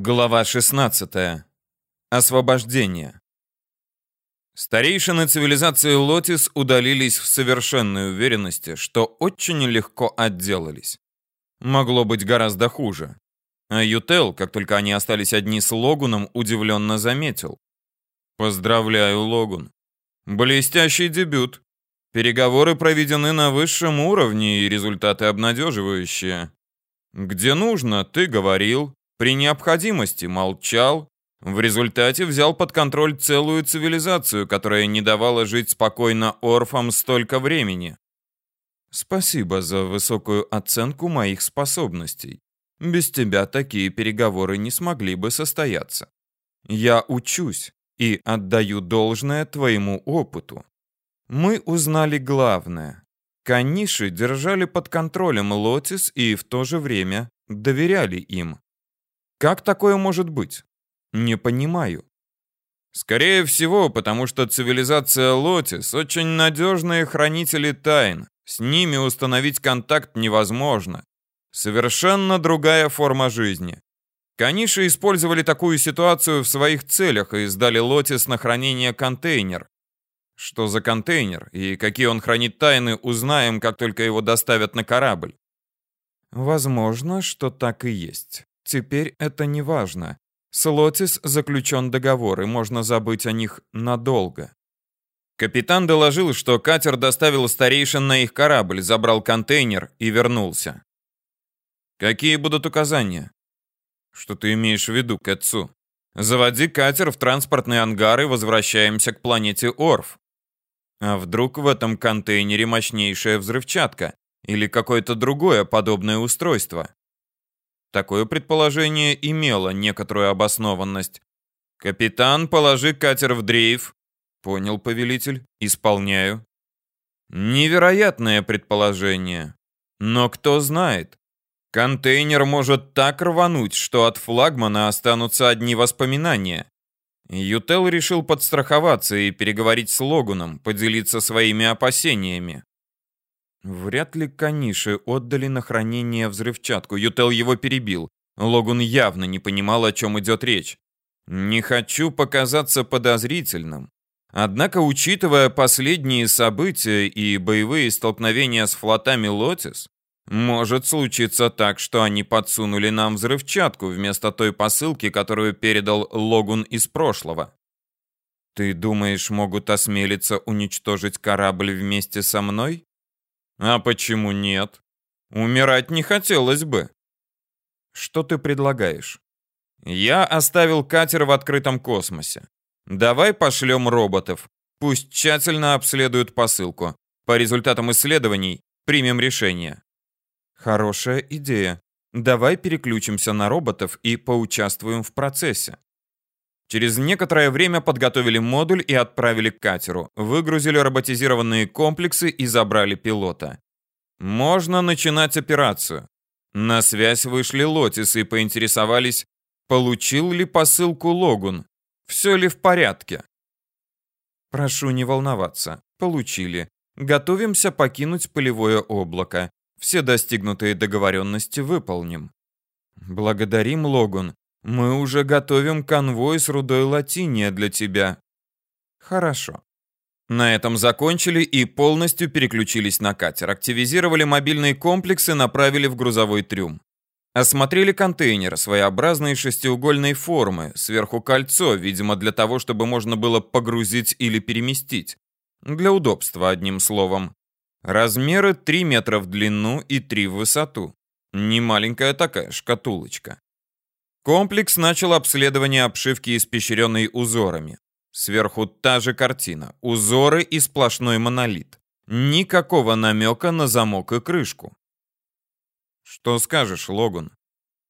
Глава 16. Освобождение. Старейшины цивилизации Лотис удалились в совершенной уверенности, что очень легко отделались. Могло быть гораздо хуже. А Ютел, как только они остались одни с Логуном, удивленно заметил. «Поздравляю, Логун. Блестящий дебют. Переговоры проведены на высшем уровне и результаты обнадеживающие. Где нужно, ты говорил, при необходимости молчал, в результате взял под контроль целую цивилизацию, которая не давала жить спокойно орфам столько времени. Спасибо за высокую оценку моих способностей. Без тебя такие переговоры не смогли бы состояться. Я учусь и отдаю должное твоему опыту. Мы узнали главное. Каниши держали под контролем Лотис и в то же время доверяли им. Как такое может быть? Не понимаю. Скорее всего, потому что цивилизация Лотис очень надежные хранители тайн. С ними установить контакт невозможно. Совершенно другая форма жизни. Каниши использовали такую ситуацию в своих целях и сдали Лотис на хранение контейнер. Что за контейнер и какие он хранит тайны, узнаем, как только его доставят на корабль. Возможно, что так и есть. Теперь это не важно. С Лотис заключен договор, и можно забыть о них надолго. Капитан доложил, что катер доставил старейшин на их корабль, забрал контейнер и вернулся. Какие будут указания? Что ты имеешь в виду, Кэтсу? Заводи катер в транспортный ангар и возвращаемся к планете Орф. А вдруг в этом контейнере мощнейшая взрывчатка или какое-то другое подобное устройство? Такое предположение имело некоторую обоснованность. «Капитан, положи катер в дрейф». «Понял, повелитель. Исполняю». Невероятное предположение. Но кто знает. Контейнер может так рвануть, что от флагмана останутся одни воспоминания. Ютел решил подстраховаться и переговорить с Логуном, поделиться своими опасениями. Вряд ли Каниши отдали на хранение взрывчатку. Ютел его перебил. Логун явно не понимал, о чем идет речь. Не хочу показаться подозрительным. Однако, учитывая последние события и боевые столкновения с флотами Лотис, может случиться так, что они подсунули нам взрывчатку вместо той посылки, которую передал Логун из прошлого. Ты думаешь, могут осмелиться уничтожить корабль вместе со мной? А почему нет? Умирать не хотелось бы. Что ты предлагаешь? Я оставил катер в открытом космосе. Давай пошлем роботов. Пусть тщательно обследуют посылку. По результатам исследований примем решение. Хорошая идея. Давай переключимся на роботов и поучаствуем в процессе. Через некоторое время подготовили модуль и отправили к катеру, выгрузили роботизированные комплексы и забрали пилота. Можно начинать операцию. На связь вышли Лотис и поинтересовались, получил ли посылку Логун, все ли в порядке. Прошу не волноваться, получили. Готовимся покинуть полевое облако. Все достигнутые договоренности выполним. Благодарим, Логун. Мы уже готовим конвой с рудой латиния для тебя. Хорошо. На этом закончили и полностью переключились на катер. Активизировали мобильные комплексы, направили в грузовой трюм. Осмотрели контейнер своеобразной шестиугольной формы, сверху кольцо, видимо, для того, чтобы можно было погрузить или переместить. Для удобства, одним словом. Размеры 3 метра в длину и 3 в высоту. Не маленькая такая шкатулочка. Комплекс начал обследование обшивки, испещренной узорами. Сверху та же картина. Узоры и сплошной монолит. Никакого намека на замок и крышку. Что скажешь, Логун?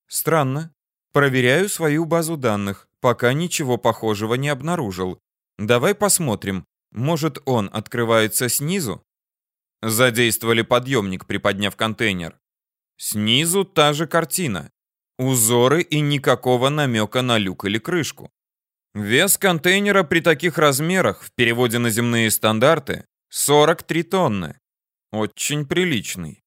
Странно. Проверяю свою базу данных. Пока ничего похожего не обнаружил. Давай посмотрим. Может, он открывается снизу? Задействовали подъемник, приподняв контейнер. Снизу та же картина. Узоры и никакого намека на люк или крышку. Вес контейнера при таких размерах, в переводе на земные стандарты, 43 тонны. Очень приличный.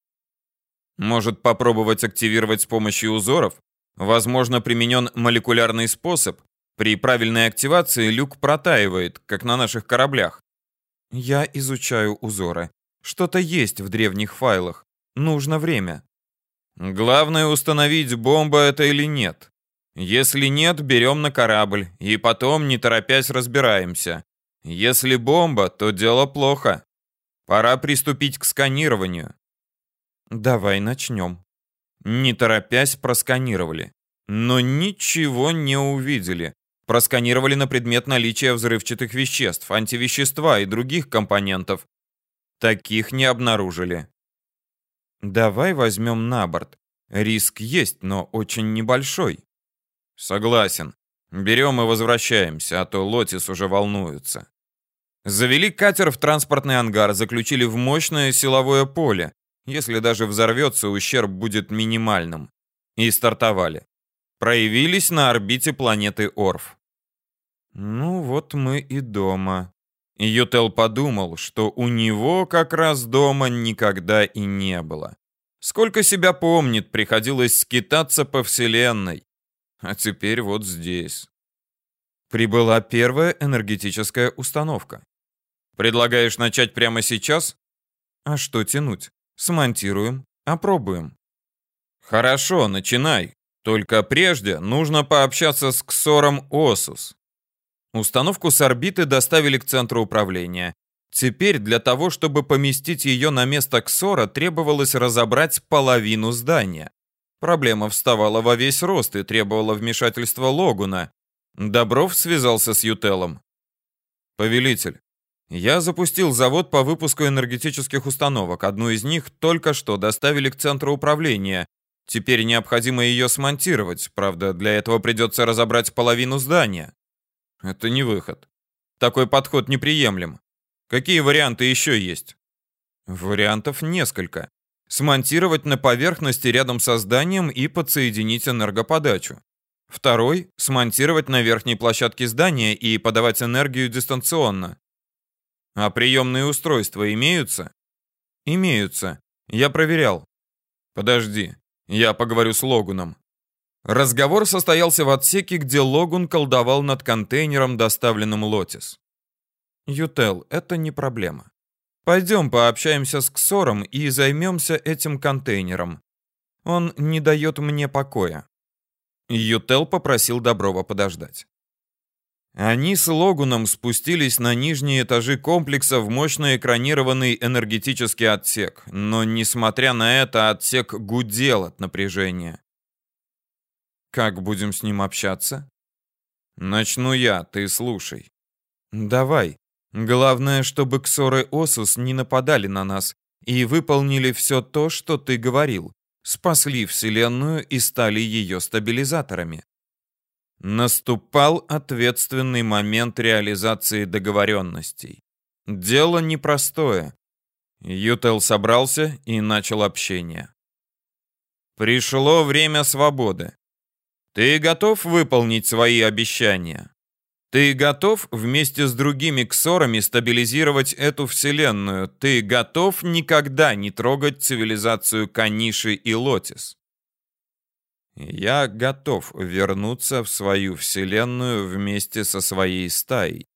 Может попробовать активировать с помощью узоров? Возможно, применен молекулярный способ. При правильной активации люк протаивает, как на наших кораблях. Я изучаю узоры. Что-то есть в древних файлах. Нужно время. Главное установить, бомба это или нет. Если нет, берем на корабль и потом, не торопясь, разбираемся. Если бомба, то дело плохо. Пора приступить к сканированию. Давай начнем. Не торопясь, просканировали. Но ничего не увидели. Просканировали на предмет наличия взрывчатых веществ, антивещества и других компонентов. Таких не обнаружили. Давай возьмем на борт. Риск есть, но очень небольшой. Согласен. Берем и возвращаемся, а то Лотис уже волнуется. Завели катер в транспортный ангар, заключили в мощное силовое поле. Если даже взорвется, ущерб будет минимальным. И стартовали. Проявились на орбите планеты Орф. Ну вот мы и дома. Ютел подумал, что у него как раз дома никогда и не было. Сколько себя помнит, приходилось скитаться по вселенной. А теперь вот здесь. Прибыла первая энергетическая установка. Предлагаешь начать прямо сейчас? А что тянуть? Смонтируем, опробуем. Хорошо, начинай. Только прежде нужно пообщаться с Ксором Осус. Установку с орбиты доставили к центру управления. Теперь для того, чтобы поместить ее на место Ксора, требовалось разобрать половину здания. Проблема вставала во весь рост и требовала вмешательства Логуна. Добров связался с Ютелом. «Повелитель, я запустил завод по выпуску энергетических установок. Одну из них только что доставили к центру управления. Теперь необходимо ее смонтировать. Правда, для этого придется разобрать половину здания». Это не выход. Такой подход неприемлем. Какие варианты еще есть? Вариантов несколько. Смонтировать на поверхности рядом со зданием и подсоединить энергоподачу. Второй – смонтировать на верхней площадке здания и подавать энергию дистанционно. А приемные устройства имеются? Имеются. Я проверял. Подожди, я поговорю с Логуном. Разговор состоялся в отсеке, где Логун колдовал над контейнером, доставленным Лотис. «Ютел, это не проблема. Пойдем пообщаемся с Ксором и займемся этим контейнером. Он не дает мне покоя». Ютел попросил Доброва подождать. Они с Логуном спустились на нижние этажи комплекса в мощно экранированный энергетический отсек, но, несмотря на это, отсек гудел от напряжения. Как будем с ним общаться? Начну я, ты слушай. Давай. Главное, чтобы Ксоры Осус не нападали на нас и выполнили все то, что ты говорил. Спасли Вселенную и стали ее стабилизаторами. Наступал ответственный момент реализации договоренностей. Дело непростое. Ютел собрался и начал общение. Пришло время свободы. Ты готов выполнить свои обещания? Ты готов вместе с другими ксорами стабилизировать эту вселенную? Ты готов никогда не трогать цивилизацию Каниши и Лотис? Я готов вернуться в свою вселенную вместе со своей стаей.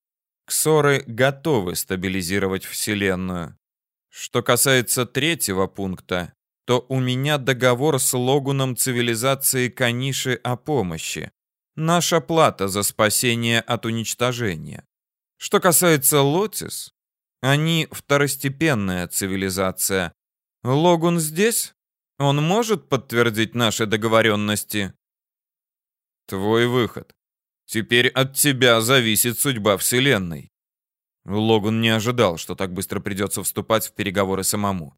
Ксоры готовы стабилизировать вселенную. Что касается третьего пункта, то у меня договор с Логуном цивилизации Каниши о помощи. Наша плата за спасение от уничтожения. Что касается Лотис, они второстепенная цивилизация. Логун здесь? Он может подтвердить наши договоренности? Твой выход. Теперь от тебя зависит судьба Вселенной. Логун не ожидал, что так быстро придется вступать в переговоры самому.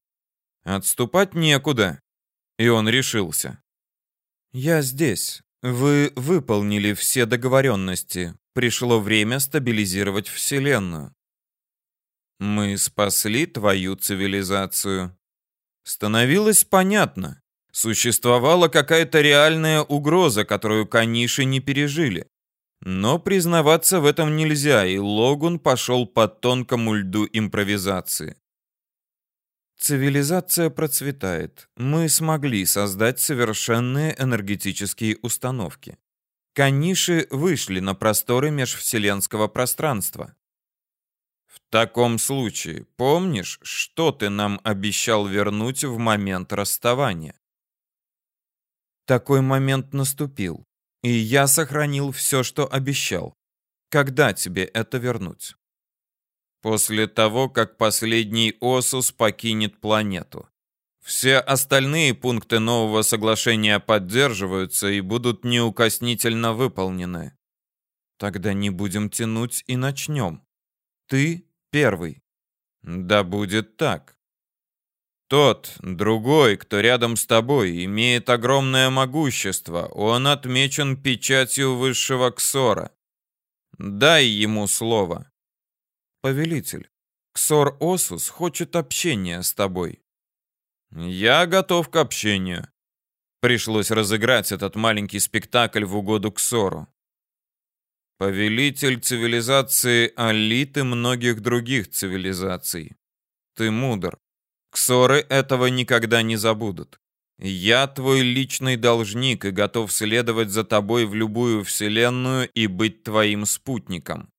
Отступать некуда. И он решился. «Я здесь. Вы выполнили все договоренности. Пришло время стабилизировать Вселенную». «Мы спасли твою цивилизацию». Становилось понятно. Существовала какая-то реальная угроза, которую каниши не пережили. Но признаваться в этом нельзя, и Логун пошел по тонкому льду импровизации. Цивилизация процветает. Мы смогли создать совершенные энергетические установки. Каниши вышли на просторы межвселенского пространства. В таком случае, помнишь, что ты нам обещал вернуть в момент расставания? Такой момент наступил, и я сохранил все, что обещал. Когда тебе это вернуть? После того, как последний Осус покинет планету. Все остальные пункты нового соглашения поддерживаются и будут неукоснительно выполнены. Тогда не будем тянуть и начнем. Ты первый. Да будет так. Тот, другой, кто рядом с тобой, имеет огромное могущество. Он отмечен печатью высшего Ксора. Дай ему слово. Повелитель, Ксор Осус хочет общения с тобой. Я готов к общению. Пришлось разыграть этот маленький спектакль в угоду Ксору. Повелитель цивилизации Алит и многих других цивилизаций. Ты мудр. Ксоры этого никогда не забудут. Я твой личный должник и готов следовать за тобой в любую вселенную и быть твоим спутником.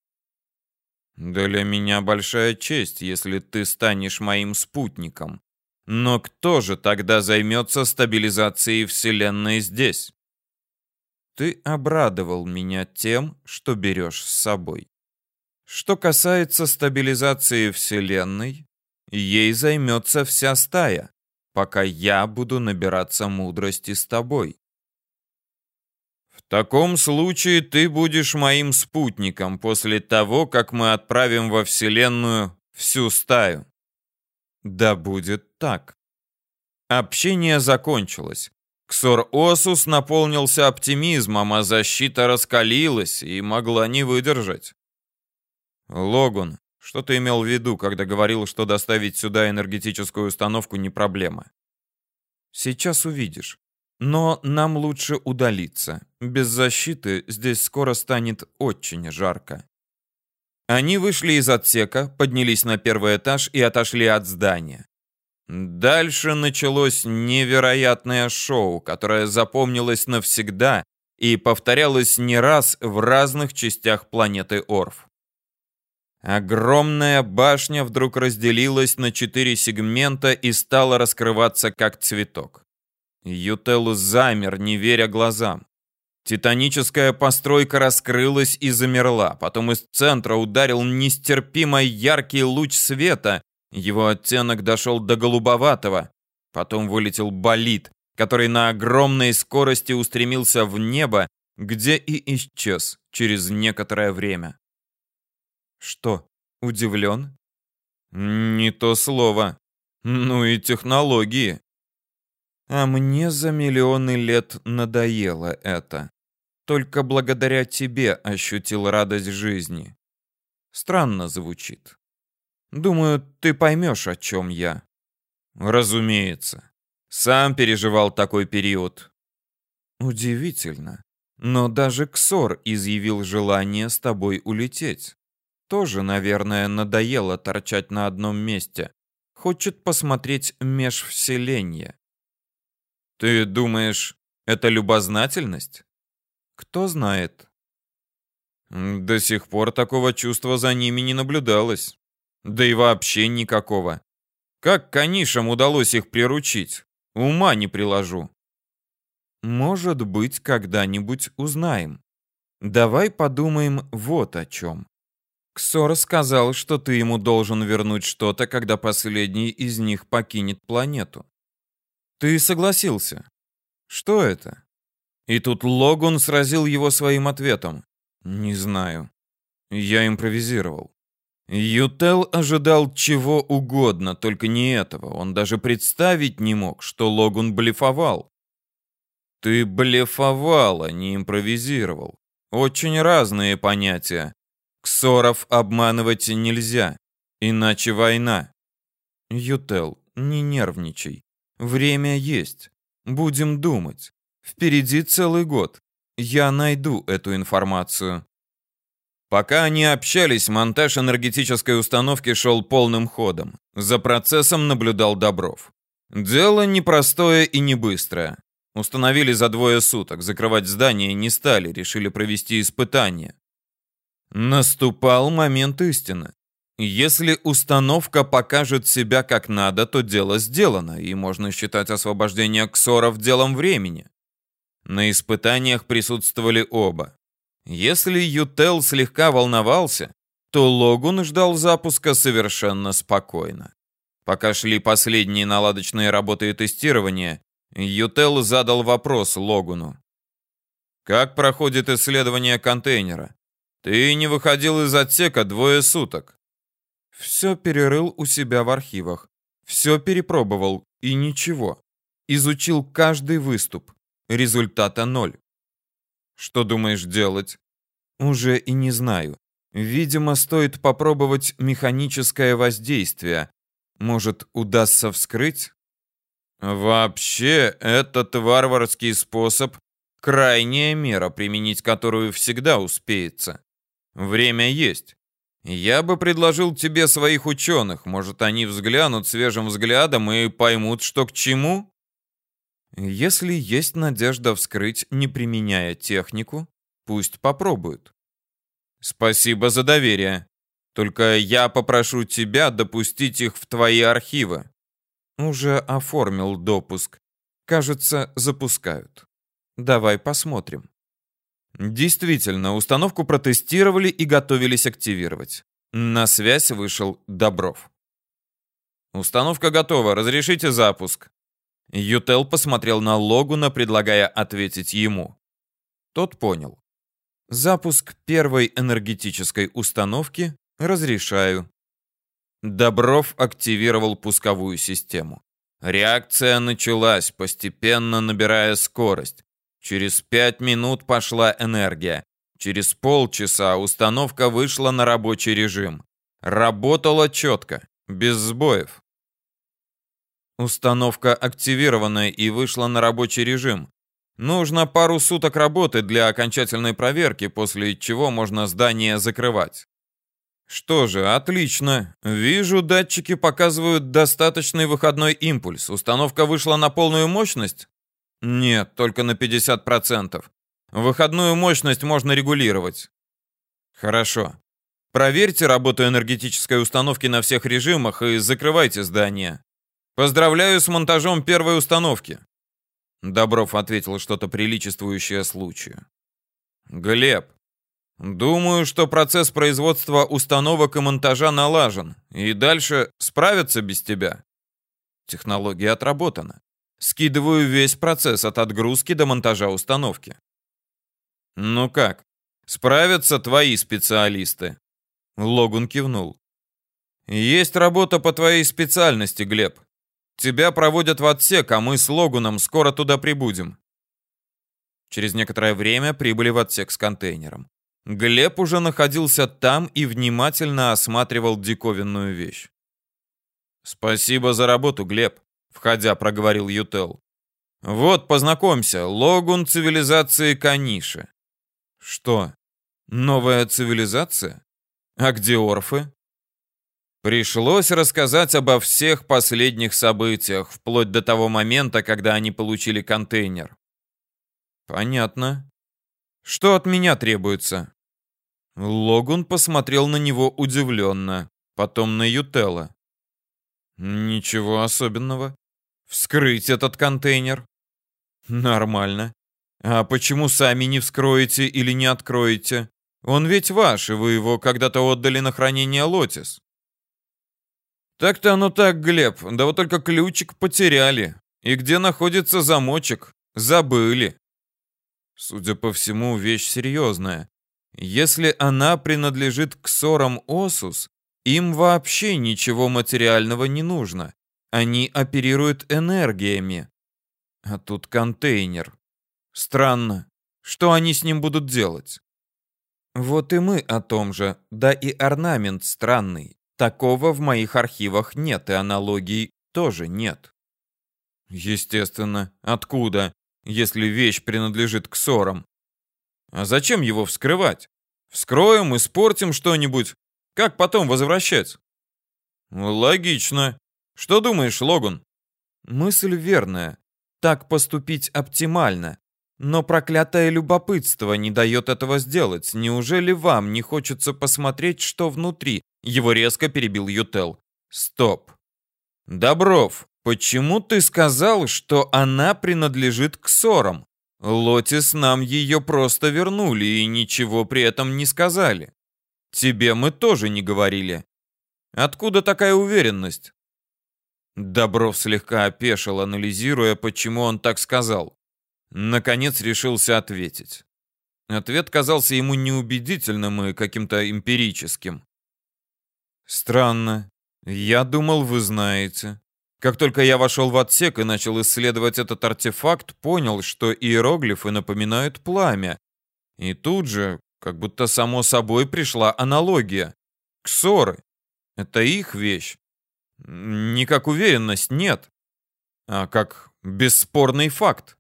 Для меня большая честь, если ты станешь моим спутником. Но кто же тогда займется стабилизацией Вселенной здесь? Ты обрадовал меня тем, что берешь с собой. Что касается стабилизации Вселенной, ей займется вся стая, пока я буду набираться мудрости с тобой. В таком случае ты будешь моим спутником после того, как мы отправим во Вселенную всю стаю. Да будет так. Общение закончилось. Ксор Осус наполнился оптимизмом, а защита раскалилась и могла не выдержать. Логун, что ты имел в виду, когда говорил, что доставить сюда энергетическую установку не проблема? Сейчас увидишь. Но нам лучше удалиться. Без защиты здесь скоро станет очень жарко. Они вышли из отсека, поднялись на первый этаж и отошли от здания. Дальше началось невероятное шоу, которое запомнилось навсегда и повторялось не раз в разных частях планеты Орф. Огромная башня вдруг разделилась на четыре сегмента и стала раскрываться как цветок. Ютелус замер, не веря глазам. Титаническая постройка раскрылась и замерла. Потом из центра ударил нестерпимо яркий луч света. Его оттенок дошел до голубоватого. Потом вылетел болид, который на огромной скорости устремился в небо, где и исчез через некоторое время. Что, удивлен? Не то слово. Ну и технологии. А мне за миллионы лет надоело это. Только благодаря тебе ощутил радость жизни. Странно звучит. Думаю, ты поймешь, о чем я. Разумеется. Сам переживал такой период. Удивительно. Но даже Ксор изъявил желание с тобой улететь. Тоже, наверное, надоело торчать на одном месте. Хочет посмотреть межвселенье. Ты думаешь, это любознательность? Кто знает. До сих пор такого чувства за ними не наблюдалось. Да и вообще никакого. Как канишам удалось их приручить? Ума не приложу. Может быть, когда-нибудь узнаем. Давай подумаем вот о чем. Ксор сказал, что ты ему должен вернуть что-то, когда последний из них покинет планету. Ты согласился. Что это? И тут Логун сразил его своим ответом. «Не знаю. Я импровизировал». Ютел ожидал чего угодно, только не этого. Он даже представить не мог, что Логун блефовал. Ты блефовал, а не импровизировал. Очень разные понятия. Ксоров обманывать нельзя, иначе война. Ютел, не нервничай. Время есть. Будем думать. Впереди целый год. Я найду эту информацию. Пока они общались, монтаж энергетической установки шел полным ходом. За процессом наблюдал Добров. Дело непростое и не быстрое. Установили за двое суток, закрывать здание не стали, решили провести испытание. Наступал момент истины. Если установка покажет себя как надо, то дело сделано, и можно считать освобождение ксоров делом времени. На испытаниях присутствовали оба. Если Ютел слегка волновался, то Логун ждал запуска совершенно спокойно. Пока шли последние наладочные работы и тестирования, Ютел задал вопрос Логуну. «Как проходит исследование контейнера? Ты не выходил из отсека двое суток». «Все перерыл у себя в архивах. Все перепробовал, и ничего. Изучил каждый выступ. Результата ноль. Что думаешь делать? Уже и не знаю. Видимо, стоит попробовать механическое воздействие. Может, удастся вскрыть? Вообще, этот варварский способ — крайняя мера, применить которую всегда успеется. Время есть. Я бы предложил тебе своих ученых. Может, они взглянут свежим взглядом и поймут, что к чему? Если есть надежда вскрыть, не применяя технику, пусть попробуют. Спасибо за доверие. Только я попрошу тебя допустить их в твои архивы. Уже оформил допуск. Кажется, запускают. Давай посмотрим. Действительно, установку протестировали и готовились активировать. На связь вышел Добров. Установка готова, разрешите запуск. Ютел посмотрел на Логуна, предлагая ответить ему. Тот понял. Запуск первой энергетической установки разрешаю. Добров активировал пусковую систему. Реакция началась, постепенно набирая скорость. Через пять минут пошла энергия. Через полчаса установка вышла на рабочий режим. Работала четко, без сбоев. Установка активирована и вышла на рабочий режим. Нужно пару суток работы для окончательной проверки, после чего можно здание закрывать. Что же, отлично. Вижу, датчики показывают достаточный выходной импульс. Установка вышла на полную мощность? Нет, только на 50%. Выходную мощность можно регулировать. Хорошо. Проверьте работу энергетической установки на всех режимах и закрывайте здание. Поздравляю с монтажом первой установки. Добров ответил что-то приличествующее случаю. Глеб, думаю, что процесс производства установок и монтажа налажен, и дальше справятся без тебя. Технология отработана. Скидываю весь процесс от отгрузки до монтажа установки. Ну как, справятся твои специалисты? Логун кивнул. Есть работа по твоей специальности, Глеб. Тебя проводят в отсек, а мы с Логуном скоро туда прибудем. Через некоторое время прибыли в отсек с контейнером. Глеб уже находился там и внимательно осматривал диковинную вещь. «Спасибо за работу, Глеб», — входя проговорил Ютел. «Вот, познакомься, Логун цивилизации Каниши». «Что, новая цивилизация? А где орфы?» Пришлось рассказать обо всех последних событиях, вплоть до того момента, когда они получили контейнер. Понятно. Что от меня требуется? Логун посмотрел на него удивленно, потом на Ютелла. Ничего особенного. Вскрыть этот контейнер. Нормально. А почему сами не вскроете или не откроете? Он ведь ваш, и вы его когда-то отдали на хранение Лотис. Так-то оно так, Глеб, да вот только ключик потеряли. И где находится замочек? Забыли. Судя по всему, вещь серьезная. Если она принадлежит к ссорам Осус, им вообще ничего материального не нужно. Они оперируют энергиями. А тут контейнер. Странно. Что они с ним будут делать? Вот и мы о том же. Да и орнамент странный. Такого в моих архивах нет, и аналогий тоже нет. Естественно. Откуда, если вещь принадлежит к ссорам? А зачем его вскрывать? Вскроем, испортим что-нибудь. Как потом возвращать? Логично. Что думаешь, Логун? Мысль верная. Так поступить оптимально. Но проклятое любопытство не дает этого сделать. Неужели вам не хочется посмотреть, что внутри? Его резко перебил Ютел. Стоп. Добров, почему ты сказал, что она принадлежит к ссорам? Лотис нам ее просто вернули и ничего при этом не сказали. Тебе мы тоже не говорили. Откуда такая уверенность? Добров слегка опешил, анализируя, почему он так сказал. Наконец решился ответить. Ответ казался ему неубедительным и каким-то эмпирическим. «Странно. Я думал, вы знаете. Как только я вошел в отсек и начал исследовать этот артефакт, понял, что иероглифы напоминают пламя. И тут же, как будто само собой, пришла аналогия. Ксоры. Это их вещь. Не как уверенность, нет. А как бесспорный факт.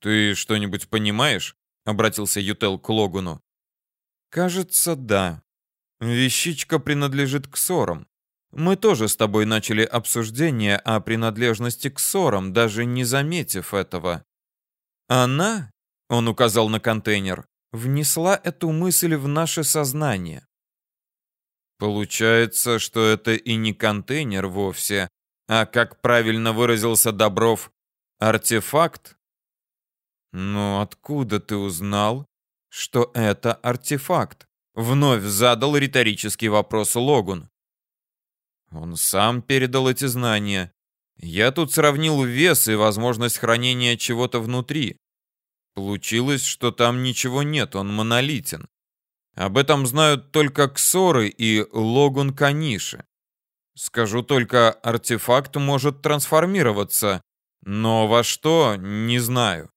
«Ты что-нибудь понимаешь?» — обратился Ютел к Логуну. «Кажется, да. Вещичка принадлежит к ссорам. Мы тоже с тобой начали обсуждение о принадлежности к ссорам, даже не заметив этого. Она, — он указал на контейнер, — внесла эту мысль в наше сознание. Получается, что это и не контейнер вовсе, а, как правильно выразился Добров, артефакт? «Ну откуда ты узнал, что это артефакт?» Вновь задал риторический вопрос Логун. Он сам передал эти знания. Я тут сравнил вес и возможность хранения чего-то внутри. Получилось, что там ничего нет, он монолитен. Об этом знают только Ксоры и Логун Каниши. Скажу только, артефакт может трансформироваться, но во что, не знаю.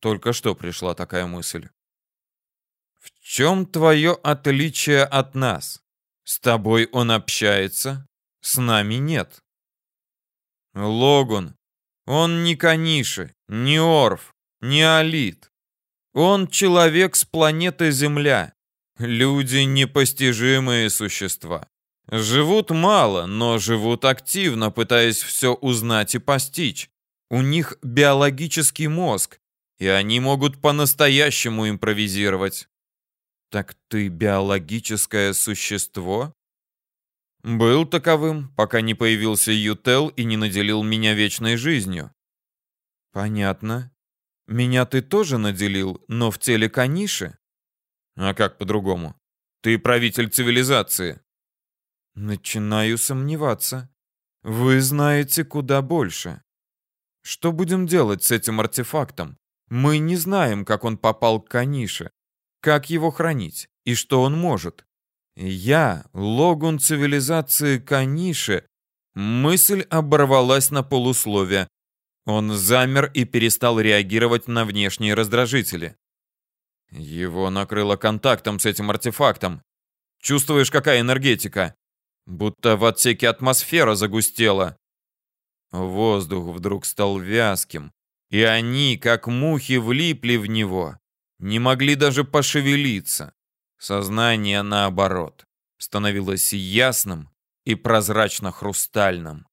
Только что пришла такая мысль. В чем твое отличие от нас? С тобой он общается, с нами нет. Логун, он не Каниши, не Орф, не Алит. Он человек с планеты Земля. Люди — непостижимые существа. Живут мало, но живут активно, пытаясь все узнать и постичь. У них биологический мозг, и они могут по-настоящему импровизировать. Так ты биологическое существо? Был таковым, пока не появился Ютел и не наделил меня вечной жизнью. Понятно. Меня ты тоже наделил, но в теле Каниши? А как по-другому? Ты правитель цивилизации. Начинаю сомневаться. Вы знаете куда больше. Что будем делать с этим артефактом? Мы не знаем, как он попал к Канише, как его хранить и что он может. Я, логун цивилизации Каниши, мысль оборвалась на полусловие. Он замер и перестал реагировать на внешние раздражители. Его накрыло контактом с этим артефактом. Чувствуешь, какая энергетика? Будто в отсеке атмосфера загустела. Воздух вдруг стал вязким, и они, как мухи, влипли в него. Не могли даже пошевелиться. Сознание, наоборот, становилось ясным и прозрачно-хрустальным.